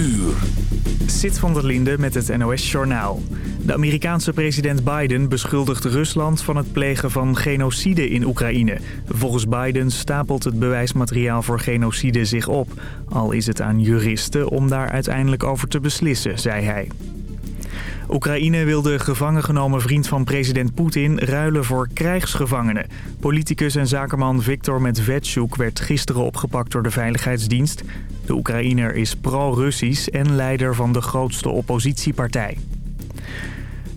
uur. Sit van der Linde met het NOS-journaal. De Amerikaanse president Biden beschuldigt Rusland van het plegen van genocide in Oekraïne. Volgens Biden stapelt het bewijsmateriaal voor genocide zich op. Al is het aan juristen om daar uiteindelijk over te beslissen, zei hij. Oekraïne wil de gevangen genomen vriend van president Poetin ruilen voor krijgsgevangenen. Politicus en zakenman Viktor Medvedchuk werd gisteren opgepakt door de Veiligheidsdienst. De Oekraïner is pro-Russisch en leider van de grootste oppositiepartij.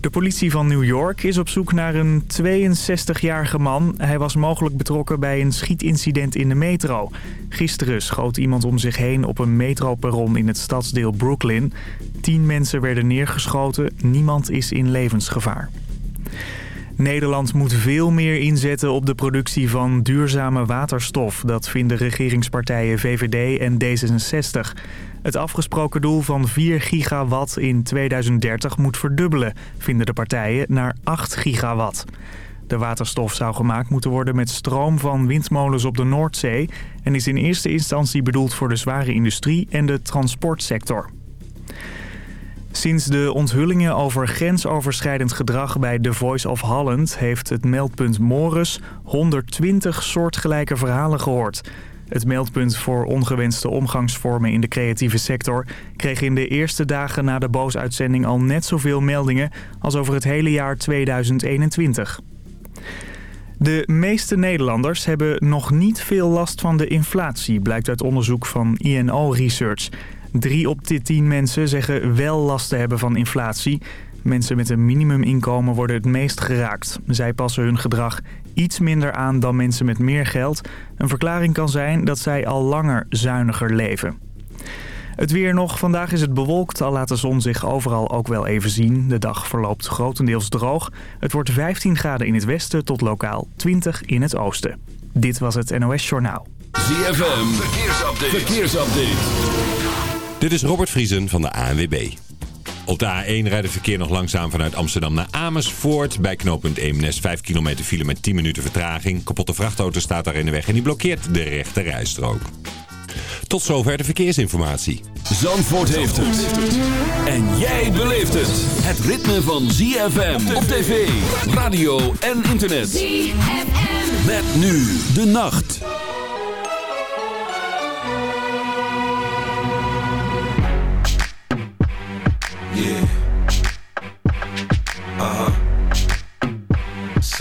De politie van New York is op zoek naar een 62-jarige man. Hij was mogelijk betrokken bij een schietincident in de metro. Gisteren schoot iemand om zich heen op een metroperron in het stadsdeel Brooklyn. Tien mensen werden neergeschoten. Niemand is in levensgevaar. Nederland moet veel meer inzetten op de productie van duurzame waterstof. Dat vinden regeringspartijen VVD en D66. Het afgesproken doel van 4 gigawatt in 2030 moet verdubbelen, vinden de partijen, naar 8 gigawatt. De waterstof zou gemaakt moeten worden met stroom van windmolens op de Noordzee... en is in eerste instantie bedoeld voor de zware industrie en de transportsector. Sinds de onthullingen over grensoverschrijdend gedrag bij The Voice of Holland... heeft het meldpunt Morris 120 soortgelijke verhalen gehoord. Het meldpunt voor ongewenste omgangsvormen in de creatieve sector... kreeg in de eerste dagen na de boosuitzending al net zoveel meldingen... als over het hele jaar 2021. De meeste Nederlanders hebben nog niet veel last van de inflatie... blijkt uit onderzoek van INO Research... Drie op de tien mensen zeggen wel last te hebben van inflatie. Mensen met een minimuminkomen worden het meest geraakt. Zij passen hun gedrag iets minder aan dan mensen met meer geld. Een verklaring kan zijn dat zij al langer zuiniger leven. Het weer nog. Vandaag is het bewolkt, al laat de zon zich overal ook wel even zien. De dag verloopt grotendeels droog. Het wordt 15 graden in het westen tot lokaal 20 in het oosten. Dit was het NOS Journaal. ZFM, verkeersupdate. verkeersupdate. Dit is Robert Vriesen van de ANWB. Op de A1 rijdt het verkeer nog langzaam vanuit Amsterdam naar Amersfoort. Bij knooppunt Eemnes 5 kilometer file met 10 minuten vertraging. Kapotte vrachtauto staat daar in de weg en die blokkeert de rechte rijstrook. Tot zover de verkeersinformatie. Zandvoort heeft het. En jij beleeft het. Het ritme van ZFM op tv, radio en internet. ZFM. Met nu de nacht.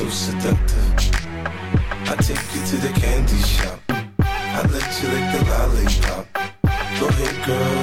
So seductive. I take you to the candy shop. I let you lick the lollipop. Go ahead, girl,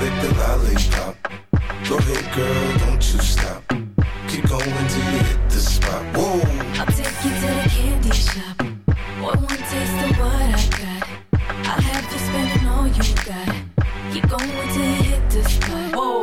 lick the lollipop. Go ahead, girl, don't you stop. Keep going till you hit the spot. Whoa. I'll take you to the candy shop. One, one taste of what I got. I'll have you spending all you got. Keep going till you hit the spot. Whoa.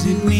is it me?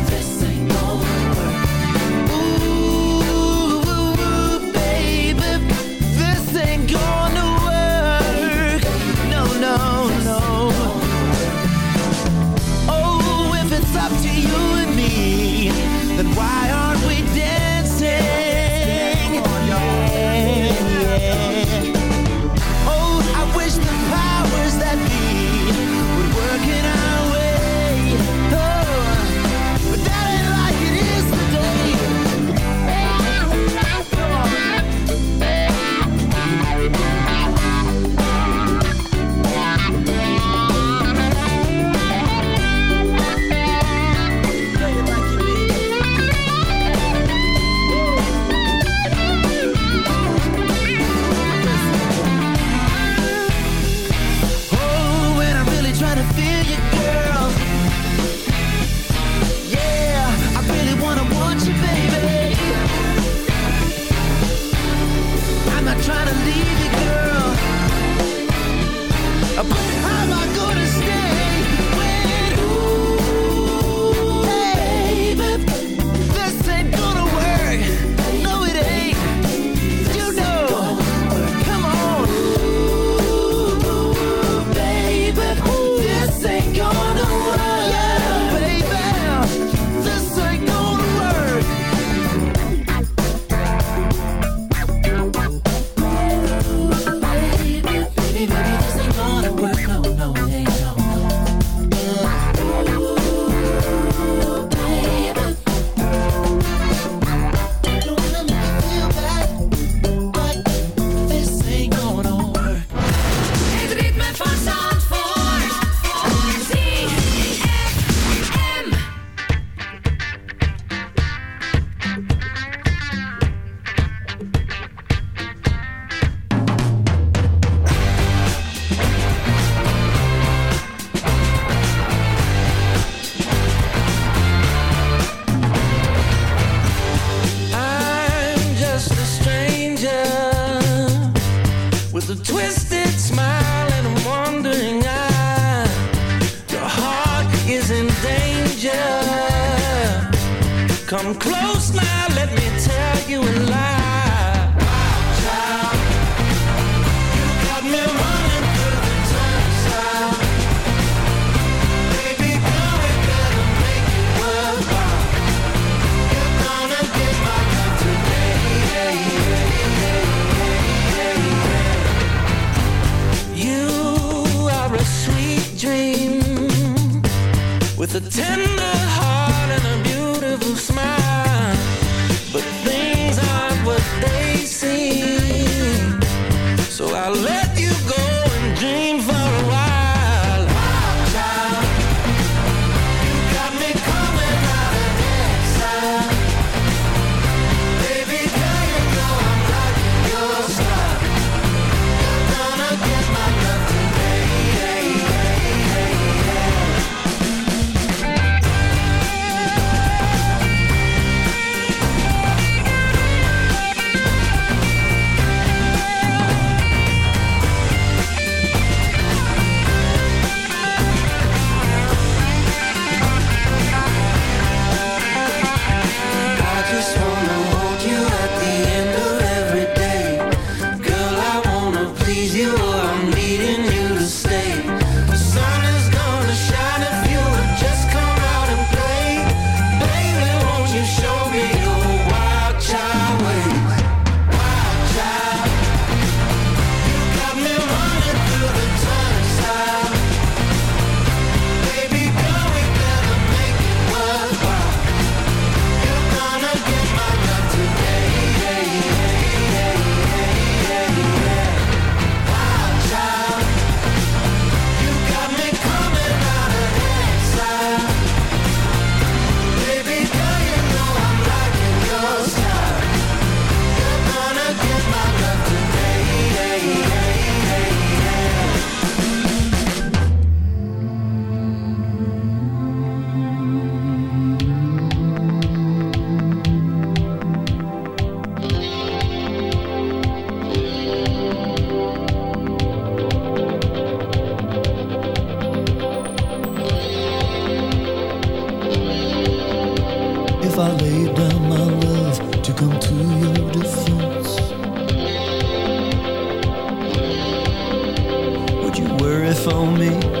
For me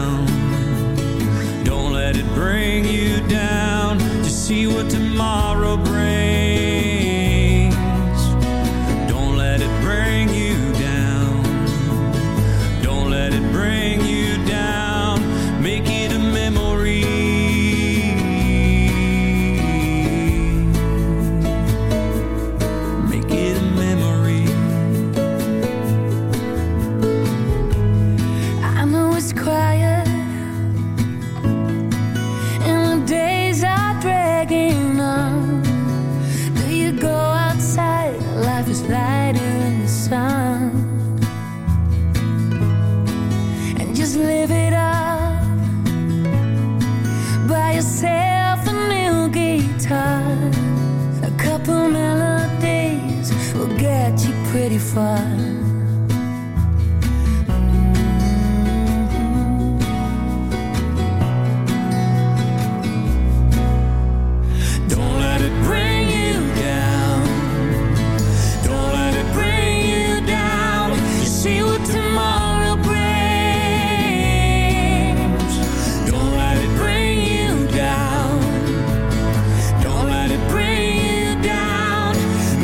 down to see what tomorrow brings.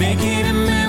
making a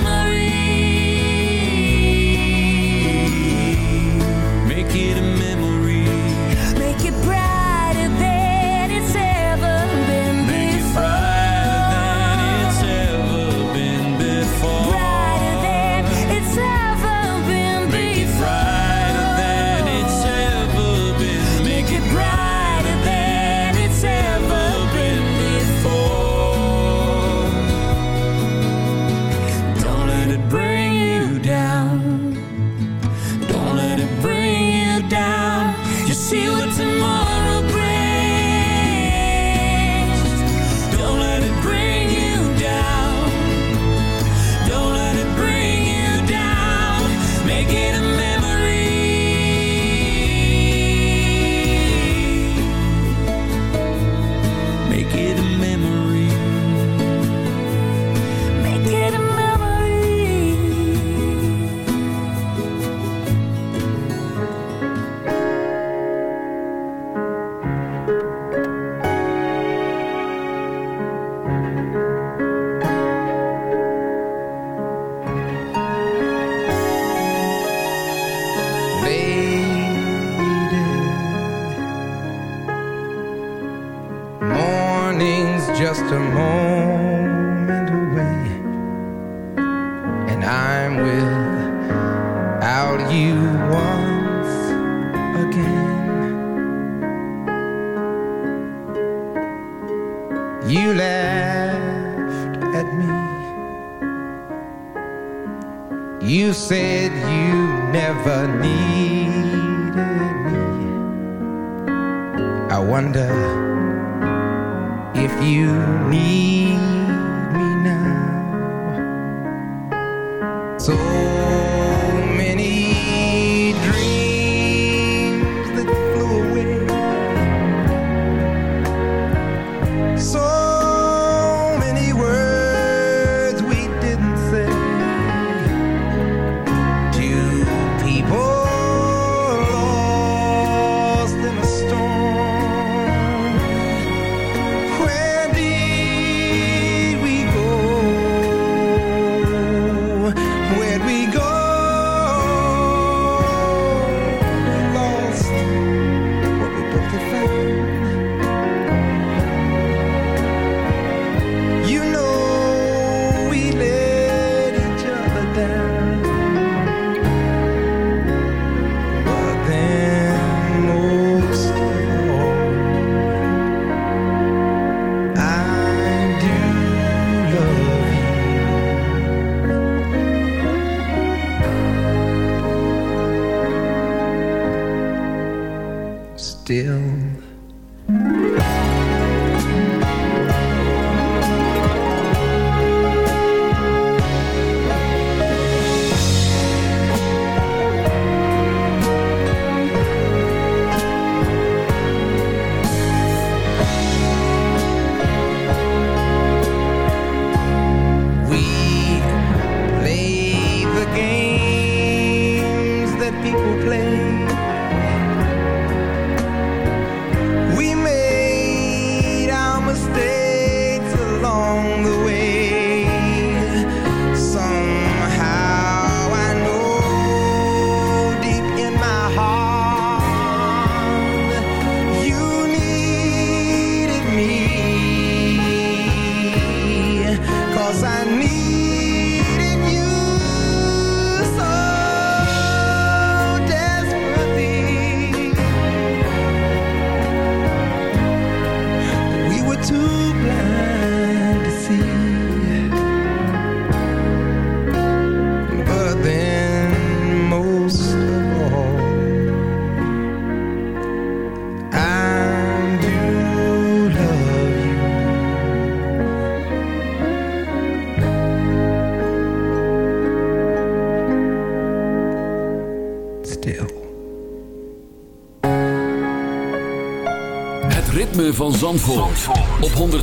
I wonder if you need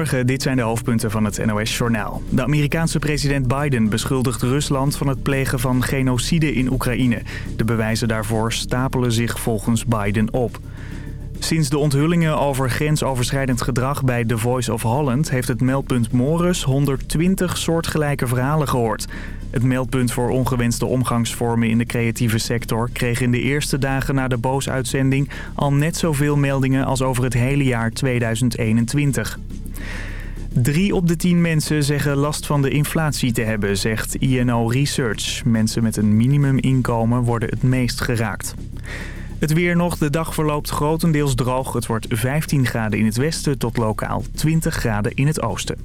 Dit zijn de hoofdpunten van het NOS-journaal. De Amerikaanse president Biden beschuldigt Rusland van het plegen van genocide in Oekraïne. De bewijzen daarvoor stapelen zich volgens Biden op. Sinds de onthullingen over grensoverschrijdend gedrag bij The Voice of Holland... heeft het meldpunt Morris 120 soortgelijke verhalen gehoord. Het meldpunt voor ongewenste omgangsvormen in de creatieve sector... kreeg in de eerste dagen na de Boos-uitzending... al net zoveel meldingen als over het hele jaar 2021. Drie op de tien mensen zeggen last van de inflatie te hebben, zegt INO Research. Mensen met een minimuminkomen worden het meest geraakt. Het weer nog. De dag verloopt grotendeels droog. Het wordt 15 graden in het westen tot lokaal 20 graden in het oosten.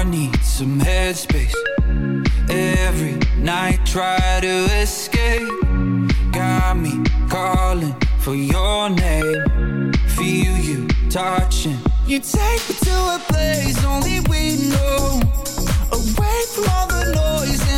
Heart needs some headspace. Every night, try to escape. Got me calling for your name. Feel you touching. You take me to a place only we know. Away from all the noise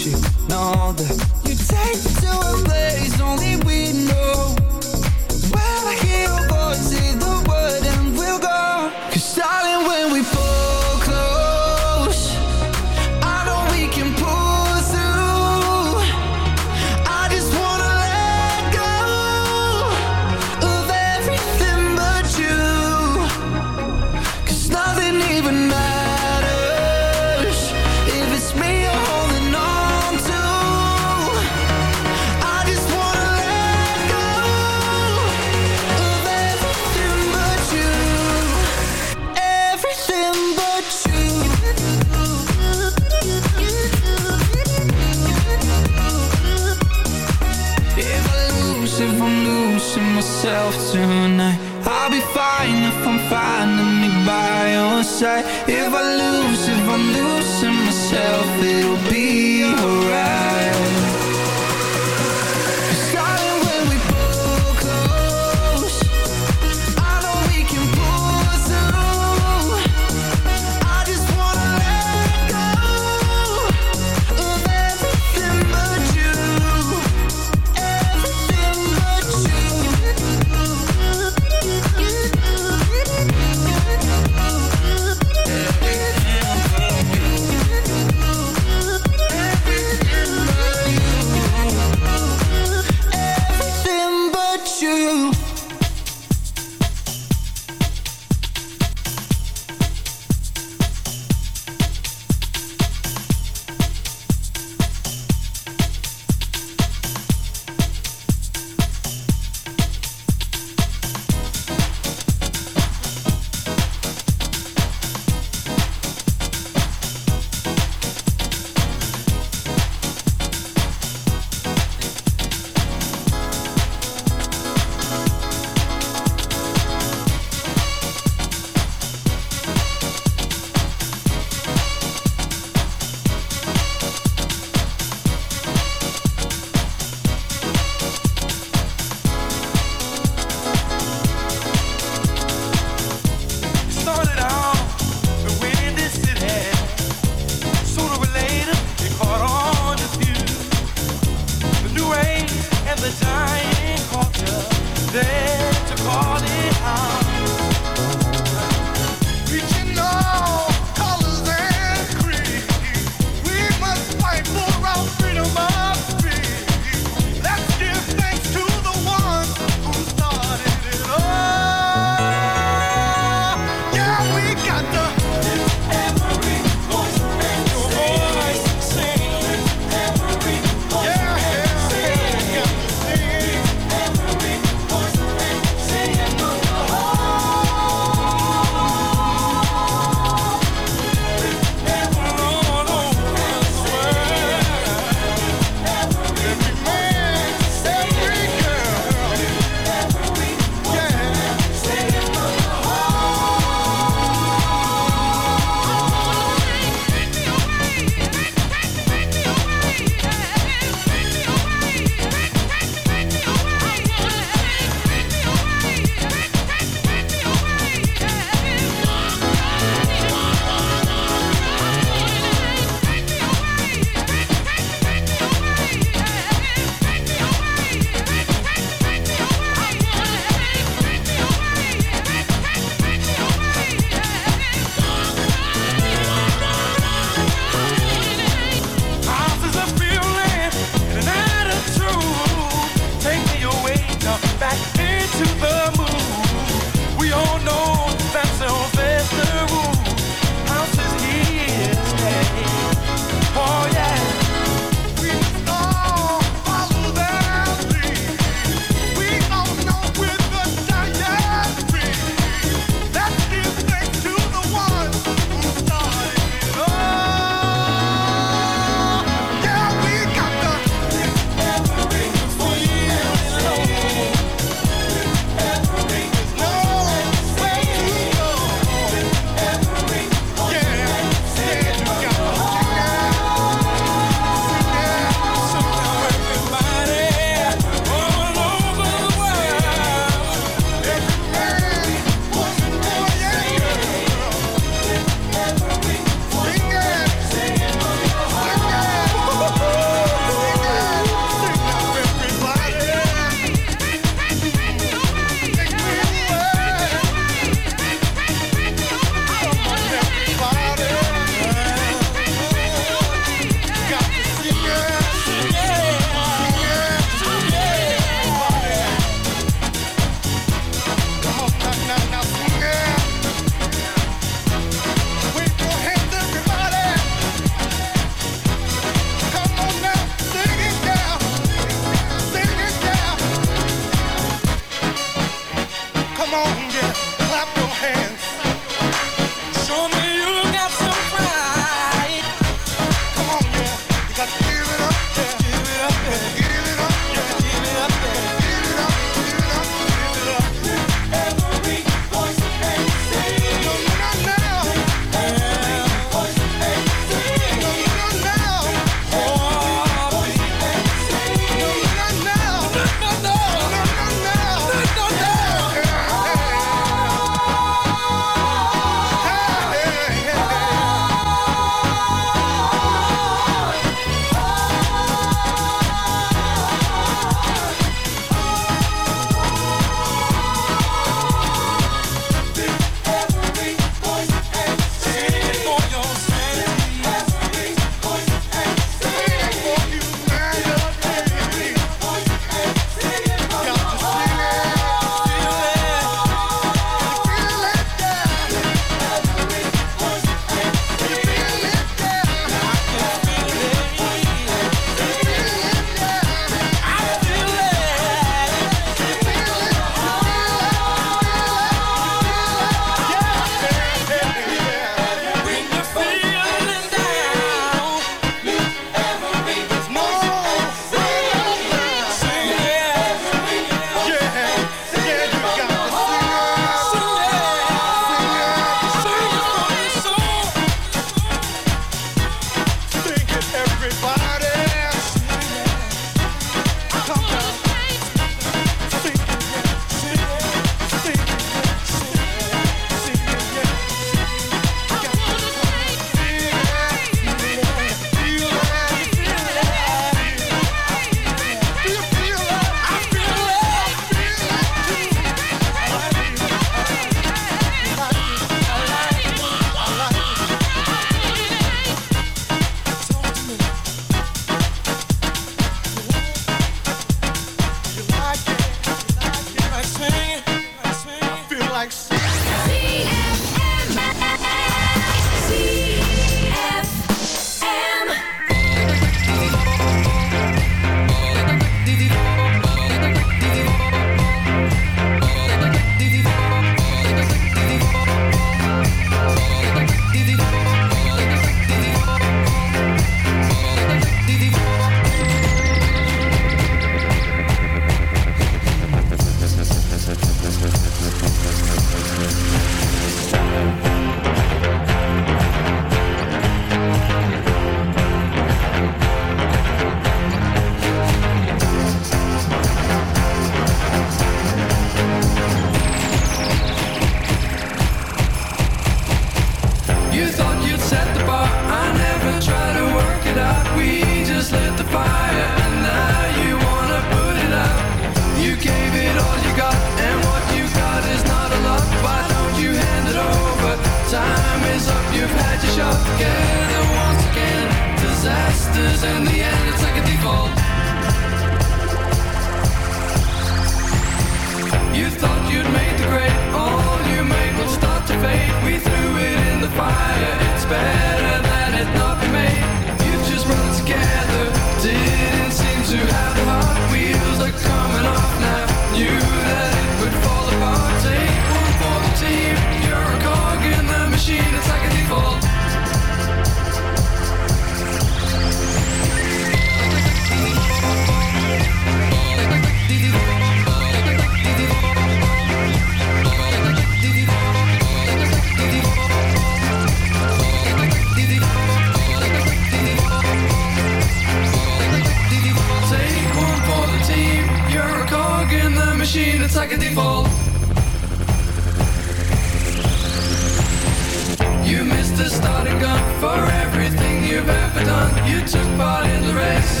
for everything you've ever done. You took part in the race,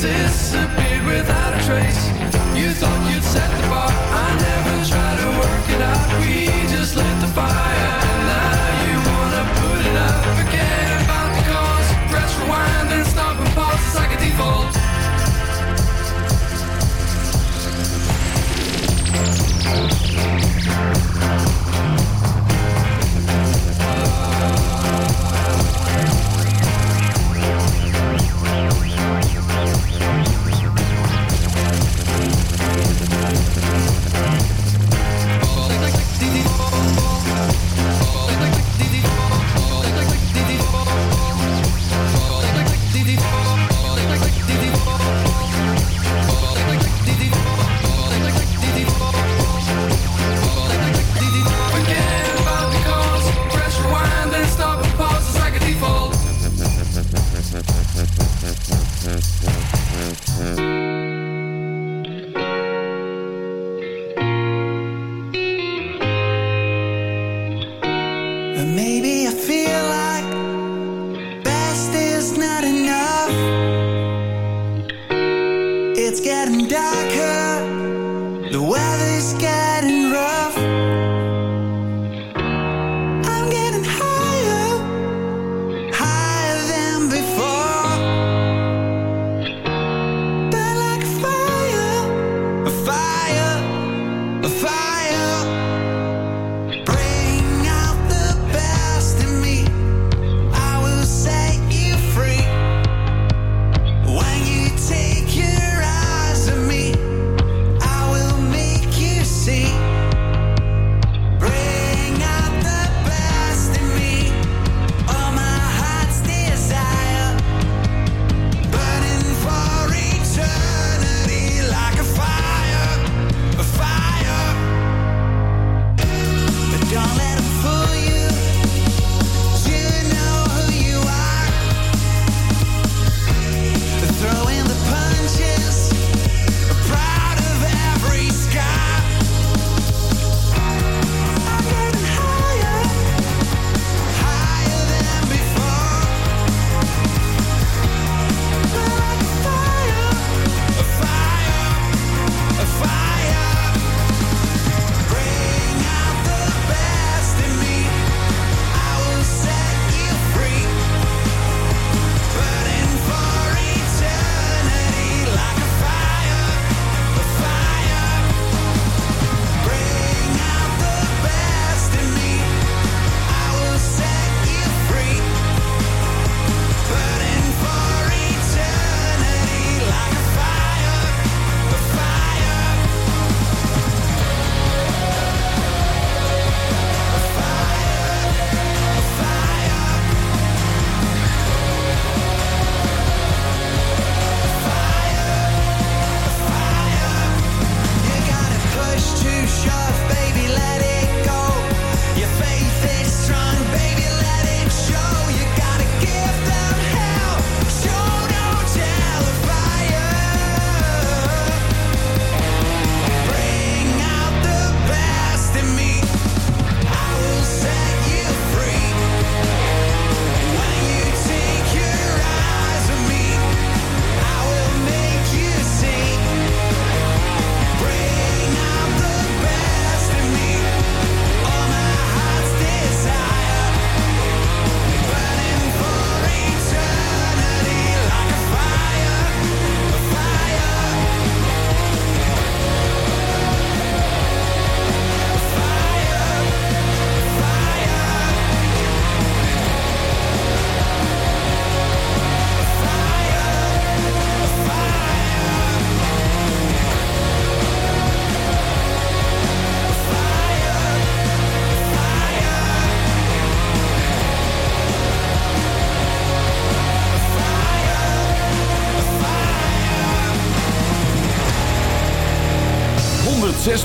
disappeared without a trace. You thought you'd set the bar. I never tried to work it out. We just lit the fire.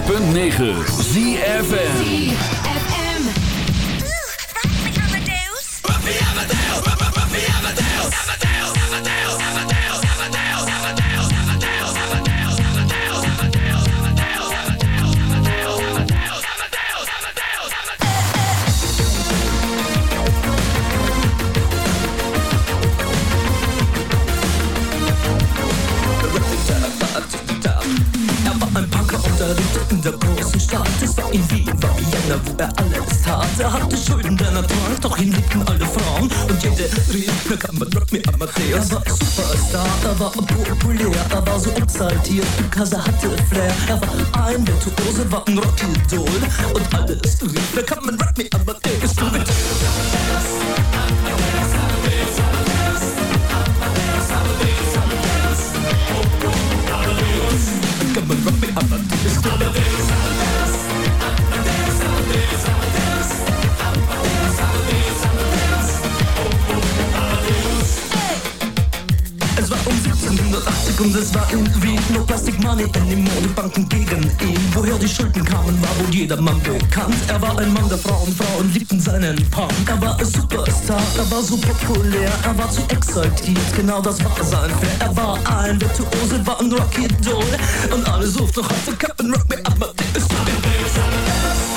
.9 No Plastic Money anymore, die Banken gegen ihn. Woher die Schulden kamen, war wohl jedermann bekannt. Er war ein Mann der Frauen, Frauen liebten seinen Punk. Er war ein Superstar, er war so populär Er war zu exaltiert, genau das war sein Flair. Er war ein Virtuose, war ein Rocky Doll. Und alle suchten noch heute Captain Rock Me Amadeus Come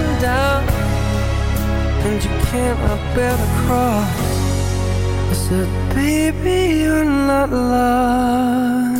and down And you cannot bear the cross. I said, baby, you're not lost.